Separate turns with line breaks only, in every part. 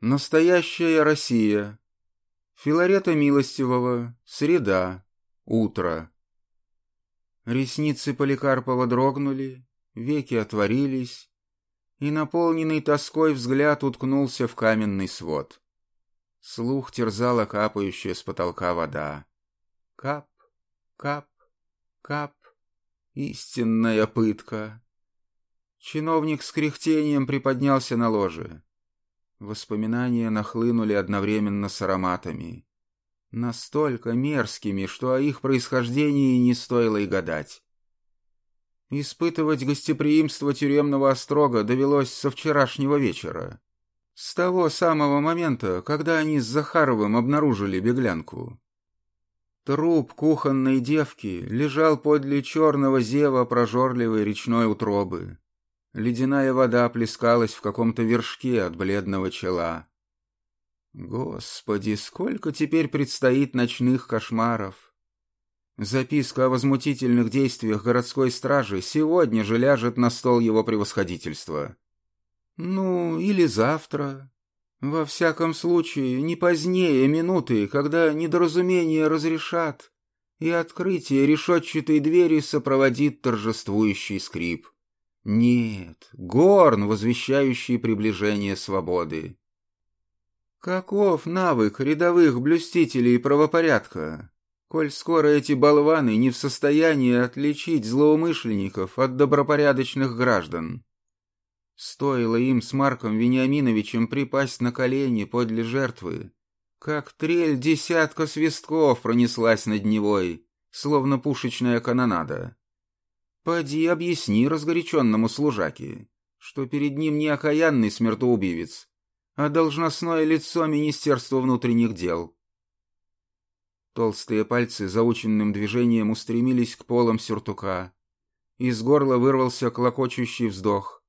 Настоящая Россия. Филарета Милостивого. Среда. Утро. Ресницы Поликарпова дрогнули, веки отворились, и наполненный тоской взгляд уткнулся в каменный свод. Слух терзала капающая с потолка вода. Кап, кап, кап. Истинная пытка. Чиновник с кряхтением приподнялся на ложе. Воспоминания нахлынули одновременно с ароматами. Настолько мерзкими, что о их происхождении не стоило и гадать. Испытывать гостеприимство тюремного острога довелось со вчерашнего вечера. С того самого момента, когда они с Захаровым обнаружили беглянку. Труп кухонной девки лежал подле черного зева прожорливой речной утробы. Ледяная вода плескалась в каком-то вершке от бледного чела. Господи, сколько теперь предстоит ночных кошмаров! Записка о возмутительных действиях городской стражи сегодня же ляжет на стол его превосходительства. Ну, или завтра, во всяком случае, не позднее минуты, когда недоразумение разрешат, и открытие решетчатой двери сопроводит торжествующий скрип. Нет, горн, возвещающий приближение свободы. Каков навык рядовых блюстителей правопорядка, коль скоро эти болваны не в состоянии отличить злоумышленников от добропорядочных граждан? Стоило им с Марком Вениаминовичем припасть на колени подле жертвы, как трель десятка свистков пронеслась над Невой, словно пушечная канонада. Поди объясни разгоряченному служаке, что перед ним не окаянный смертоубивец, а должностное лицо Министерства внутренних дел. Толстые пальцы заученным движением устремились к полам сюртука. Из горла вырвался клокочущий вздох.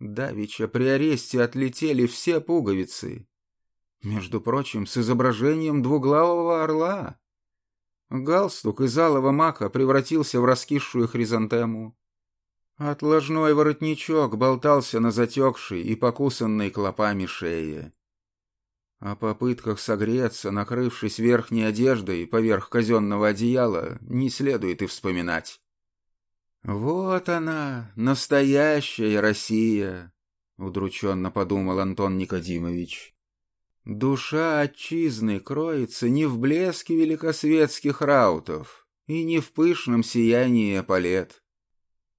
Давича при аресте отлетели все пуговицы. Между прочим, с изображением двуглавого орла. Галстук из алого мака превратился в раскисшую хризантему. Отложной воротничок болтался на затекшей и покусанной клопами шее. О попытках согреться, накрывшись верхней одеждой поверх казенного одеяла, не следует и вспоминать. «Вот она, настоящая Россия!» — удрученно подумал Антон Никодимович. «Душа отчизны кроется не в блеске великосветских раутов и не в пышном сиянии эполет.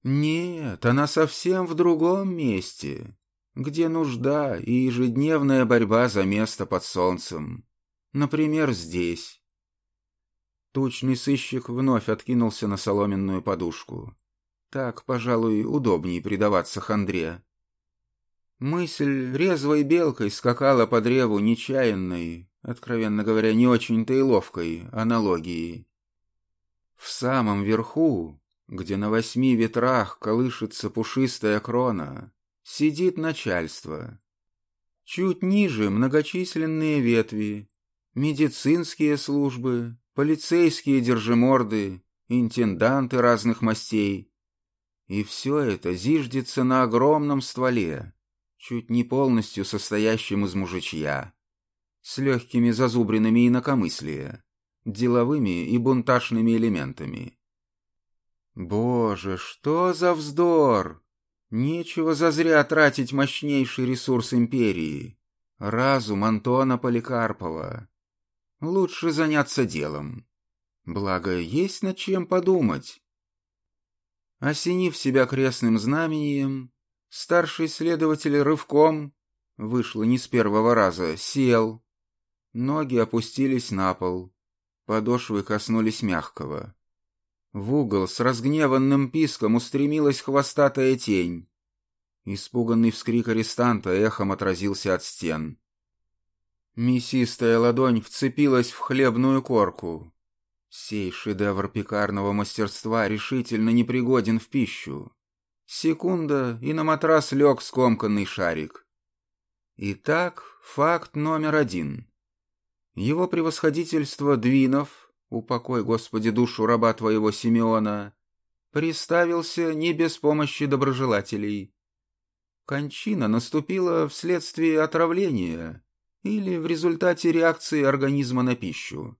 Нет, она совсем в другом месте, где нужда и ежедневная борьба за место под солнцем. Например, здесь». Тучный сыщик вновь откинулся на соломенную подушку. Так, пожалуй, удобнее предаваться хандре. Мысль резвой белкой скакала по древу нечаянной, откровенно говоря, не очень-то и ловкой аналогии. В самом верху, где на восьми ветрах колышется пушистая крона, сидит начальство. Чуть ниже многочисленные ветви, медицинские службы, полицейские держиморды, интенданты разных мастей, и все это зиждется на огромном стволе, чуть не полностью состоящем из мужичья, с легкими зазубринами инакомыслия, деловыми и бунтажными элементами. Боже, что за вздор! Нечего зазря тратить мощнейший ресурс империи, разум Антона Поликарпова. Лучше заняться делом. Благо, есть над чем подумать. Осенив себя крестным знамением, старший следователь рывком, вышло не с первого раза, сел. Ноги опустились на пол, подошвы коснулись мягкого. В угол с разгневанным писком устремилась хвостатая тень. Испуганный вскрик арестанта эхом отразился от стен. Мясистая ладонь вцепилась в хлебную корку, Сей шедевр пекарного мастерства решительно непригоден в пищу. Секунда, и на матрас лег скомканный шарик. Итак, факт номер один. Его превосходительство Двинов, упокой, Господи, душу раба твоего Симеона, приставился не без помощи доброжелателей. Кончина наступила вследствие отравления, или в результате реакции организма на пищу.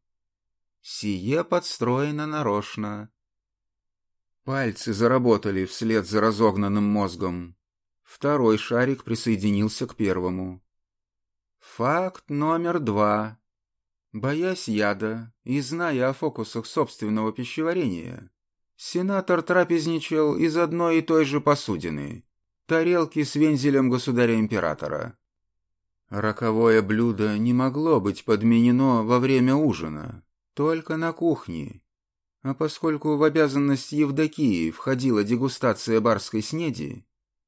Сие подстроено нарочно. Пальцы заработали вслед за разогнанным мозгом. Второй шарик присоединился к первому. Факт номер два. Боясь яда и зная о фокусах собственного пищеварения, сенатор трапезничал из одной и той же посудины — тарелки с вензелем государя-императора. Роковое блюдо не могло быть подменено во время ужина, только на кухне. А поскольку в обязанность Евдокии входила дегустация барской снеди,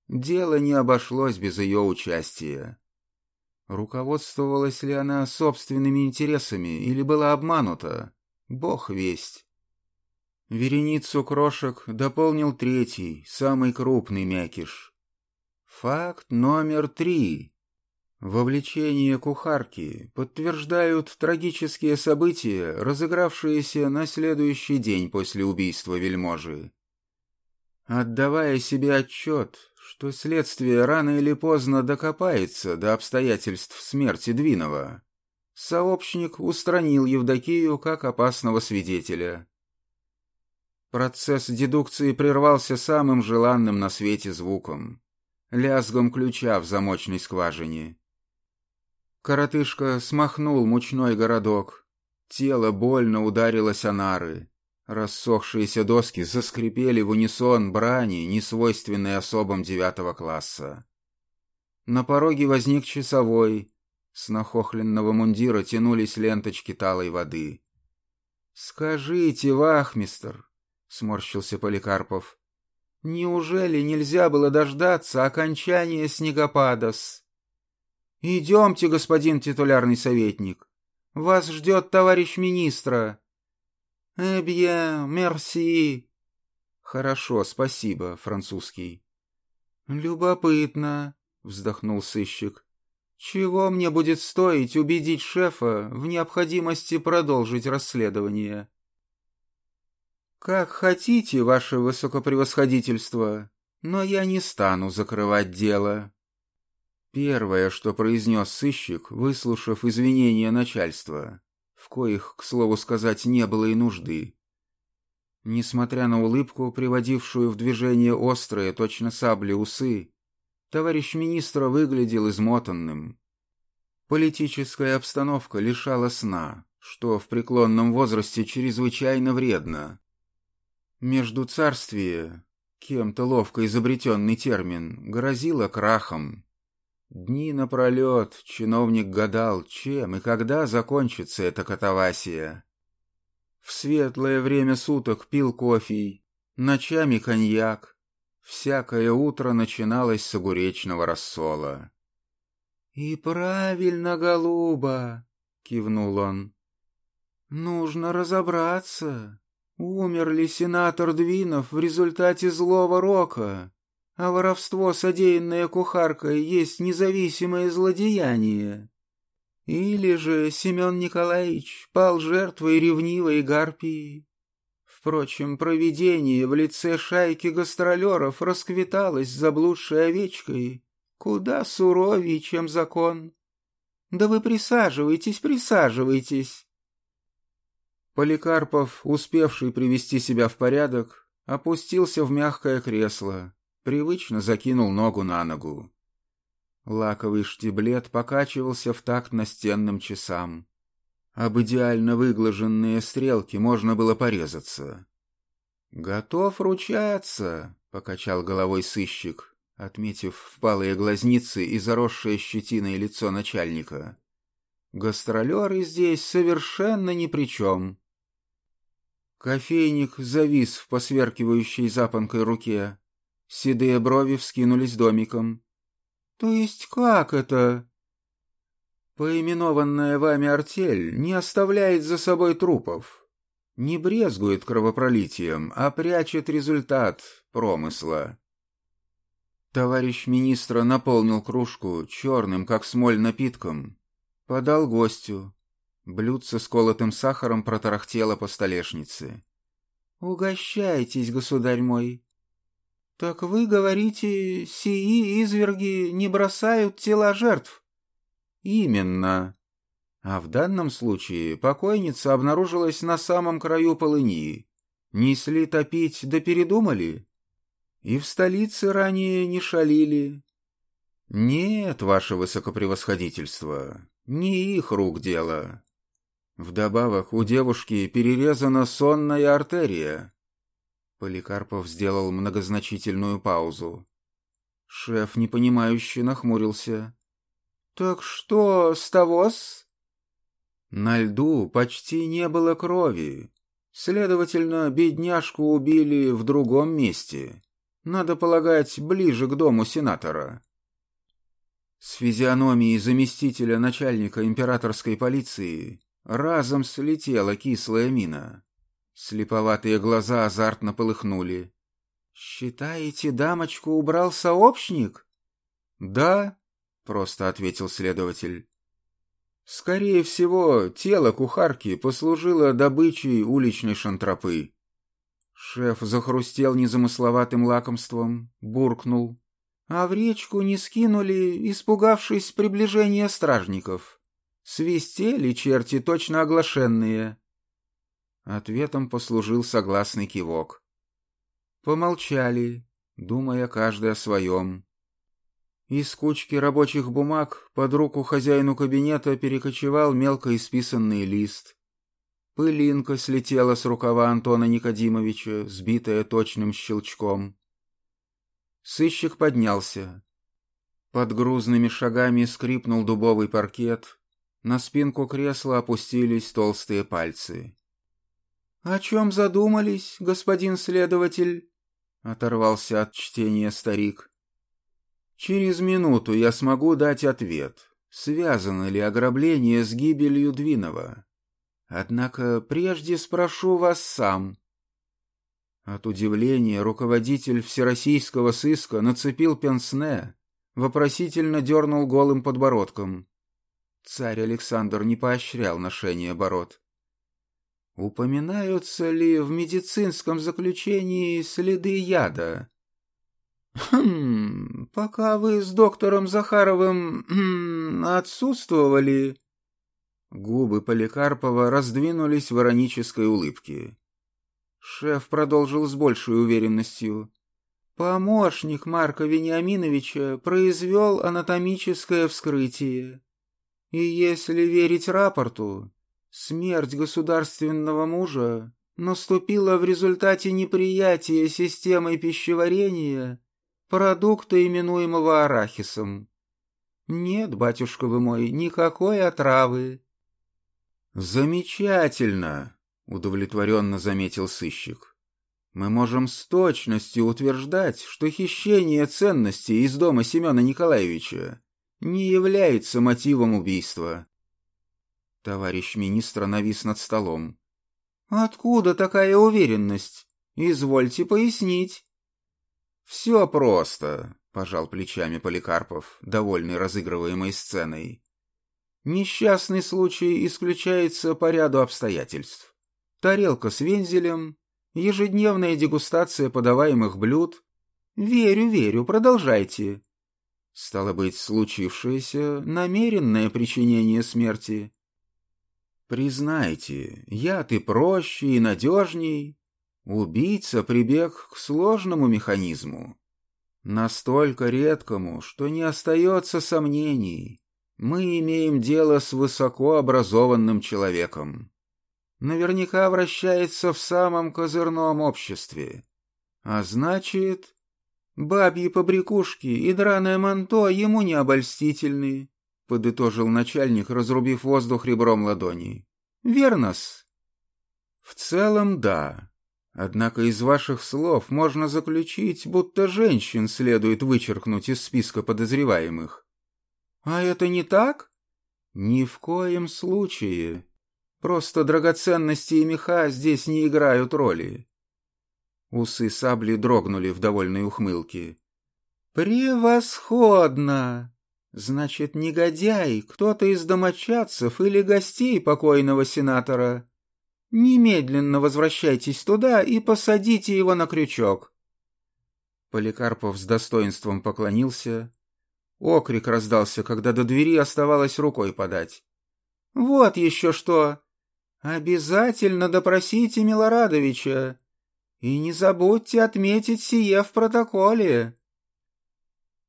дело не обошлось без ее участия. Руководствовалась ли она собственными интересами или была обманута? Бог весть. Вереницу крошек дополнил третий, самый крупный мякиш. Факт номер три. Вовлечение кухарки подтверждают трагические события, разыгравшиеся на следующий день после убийства вельможи. Отдавая себе отчет, что следствие рано или поздно докопается до обстоятельств смерти Двинова, сообщник устранил Евдокию как опасного свидетеля. Процесс дедукции прервался самым желанным на свете звуком — лязгом ключа в замочной скважине. Коротышка смахнул мучной городок. Тело больно ударилось о нары. Рассохшиеся доски заскрипели в унисон брани, несвойственной особам девятого класса. На пороге возник часовой. С нахохленного мундира тянулись ленточки талой воды. «Скажите, вахмистр», — сморщился Поликарпов, — «неужели нельзя было дождаться окончания снегопада-с?» «Идемте, господин титулярный советник. Вас ждет товарищ министра». «Eh bien, merci». «Хорошо, спасибо, французский». «Любопытно», — вздохнул сыщик. «Чего мне будет стоить убедить шефа в необходимости продолжить расследование?» «Как хотите, ваше высокопревосходительство, но я не стану закрывать дело». Первое, что произнес сыщик, выслушав извинения начальства, в коих, к слову сказать, не было и нужды. Несмотря на улыбку, приводившую в движение острые, точно сабли усы, товарищ министра выглядел измотанным. Политическая обстановка лишала сна, что в преклонном возрасте чрезвычайно вредно. Между царствие, кем-то ловко изобретенный термин, грозило крахом. Дни напролет чиновник гадал, чем и когда закончится эта катавасия. В светлое время суток пил кофе, ночами коньяк. Всякое утро начиналось с огуречного рассола. «И правильно, голуба!» — кивнул он. «Нужно разобраться, умер ли сенатор Двинов в результате злого рока, а воровство, содеянное кухаркой, есть независимое злодеяние. Или же Семен Николаевич пал жертвой ревнивой гарпии. Впрочем, провидение в лице шайки гастролеров расквиталось заблудшей овечкой куда суровее, чем закон. Да вы присаживайтесь, присаживайтесь. Поликарпов, успевший привести себя в порядок, опустился в мягкое кресло привычно закинул ногу на ногу. Лаковый штиблет покачивался в такт настенным часам. Об идеально выглаженные стрелки можно было порезаться. «Готов ручаться», — покачал головой сыщик, отметив впалые глазницы и заросшее щетиной лицо начальника. «Гастролеры здесь совершенно ни при чем». Кофейник завис в посверкивающей запонкой руке, Седые брови вскинулись домиком. «То есть как это?» «Поименованная вами артель не оставляет за собой трупов, не брезгует кровопролитием, а прячет результат промысла». Товарищ министра наполнил кружку черным, как смоль, напитком. Подал гостю. Блюдце с колотым сахаром протарахтело по столешнице. «Угощайтесь, государь мой!» «Так вы говорите, сии изверги не бросают тела жертв?» Именно. А в данном случае покойница обнаружилась на самом краю полыни. Несли топить, да передумали. И в столице ранее не шалили. Нет, ваше высокопревосходительство, не их рук дело. Вдобавок у девушки перерезана сонная артерия. Поликарпов сделал многозначительную паузу. Шеф непонимающе нахмурился. «Так что с того-с?» На льду почти не было крови. Следовательно, бедняжку убили в другом месте. Надо полагать, ближе к дому сенатора. С физиономией заместителя начальника императорской полиции разом слетела кислая мина. Слеповатые глаза азартно полыхнули. «Считаете, дамочку убрал сообщник?» «Да», — просто ответил следователь. «Скорее всего, тело кухарки послужило добычей уличной шантропы». Шеф захрустел незамысловатым лакомством, буркнул. «А в речку не скинули, испугавшись приближения стражников. Свистели черти точно оглашенные». Ответом послужил согласный кивок. Помолчали, думая каждый о своем. Из кучки рабочих бумаг под руку хозяину кабинета перекочевал мелко исписанный лист. Пылинка слетела с рукава Антона Никодимовича, сбитая точным щелчком. Сыщик поднялся. Под грузными шагами скрипнул дубовый паркет. На спинку кресла опустились толстые пальцы. «О чем задумались, господин следователь?» — оторвался от чтения старик. «Через минуту я смогу дать ответ, связано ли ограбление с гибелью Двинова. Однако прежде спрошу вас сам». От удивления руководитель всероссийского сыска нацепил пенсне, вопросительно дернул голым подбородком. Царь Александр не поощрял ношение бород. Упоминаются ли в медицинском заключении следы яда? Хм, пока вы с доктором Захаровым хм, отсутствовали... Губы Поликарпова раздвинулись в иронической улыбке. Шеф продолжил с большей уверенностью. Помощник Марка Вениаминовича произвел анатомическое вскрытие. И если верить рапорту, Смерть государственного мужа наступила в результате неприятия системой пищеварения продукта, именуемого арахисом. Нет, батюшка вы мой, никакой отравы. Замечательно, удовлетворенно заметил сыщик. Мы можем с точностью утверждать, что хищение ценностей из дома Семена Николаевича не является мотивом убийства. Товарищ министра навис над столом. «Откуда такая уверенность? Извольте пояснить». «Все просто», — пожал плечами Поликарпов, довольный разыгрываемой сценой. «Несчастный случай исключается по ряду обстоятельств. Тарелка с вензелем, ежедневная дегустация подаваемых блюд. Верю, верю, продолжайте». Стало быть, случившееся намеренное причинение смерти. Признайте, я ты проще и надежней. Убийца прибег к сложному механизму. Настолько редкому, что не остается сомнений. Мы имеем дело с высокообразованным человеком. Наверняка вращается в самом козырном обществе. А значит, бабьи побрякушки и драное манто ему не обольстительны подытожил начальник, разрубив воздух ребром ладони. «Верно-с». «В целом, да. Однако из ваших слов можно заключить, будто женщин следует вычеркнуть из списка подозреваемых». «А это не так?» «Ни в коем случае. Просто драгоценности и меха здесь не играют роли». Усы сабли дрогнули в довольной ухмылке. «Превосходно!» Значит, негодяй, кто-то из домочадцев или гостей покойного сенатора. Немедленно возвращайтесь туда и посадите его на крючок. Поликарпов с достоинством поклонился. Окрик раздался, когда до двери оставалось рукой подать.
«Вот еще что! Обязательно допросите Милорадовича, и не забудьте отметить сие в протоколе!»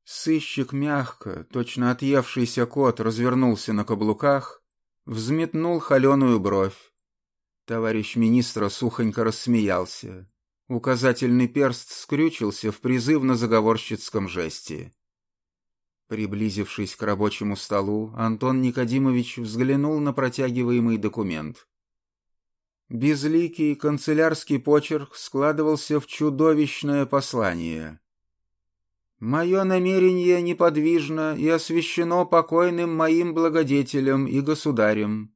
Сыщик мягко, точно отъевшийся кот, развернулся на каблуках, взметнул холеную бровь. Товарищ министра сухонько рассмеялся. Указательный перст скрючился в призывно-заговорщицком жесте. Приблизившись к рабочему столу, Антон Никодимович взглянул на протягиваемый документ. Безликий канцелярский почерк складывался в чудовищное послание. «Мое намерение неподвижно и освящено покойным моим благодетелем и государем.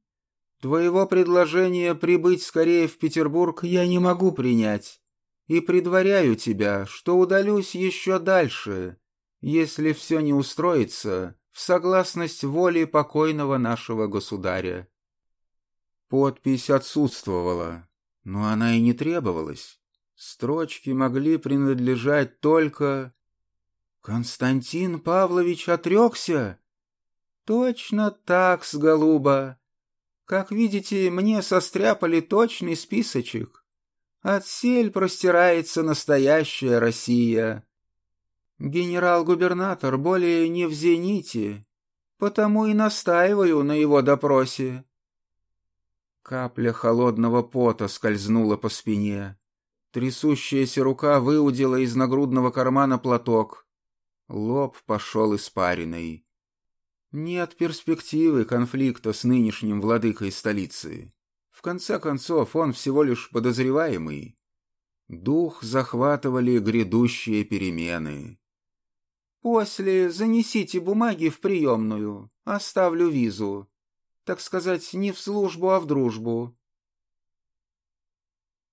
Твоего предложения прибыть скорее в Петербург я не могу принять, и предваряю тебя, что удалюсь еще дальше, если все не устроится в согласность воли покойного нашего государя. Подпись отсутствовала, но она и не требовалась. Строчки могли принадлежать только... «Константин Павлович отрекся?» «Точно так, с голуба. Как видите, мне состряпали точный списочек. Отсель простирается настоящая Россия. Генерал-губернатор более не в зените, потому и настаиваю на его допросе. Капля холодного пота скользнула по спине. Трясущаяся рука выудила из нагрудного кармана платок. Лоб пошел испариной. Нет перспективы конфликта с нынешним владыкой столицы. В конце концов, он всего лишь подозреваемый. Дух захватывали грядущие перемены. После занесите бумаги в приемную. Оставлю визу. Так сказать, не в службу, а в дружбу.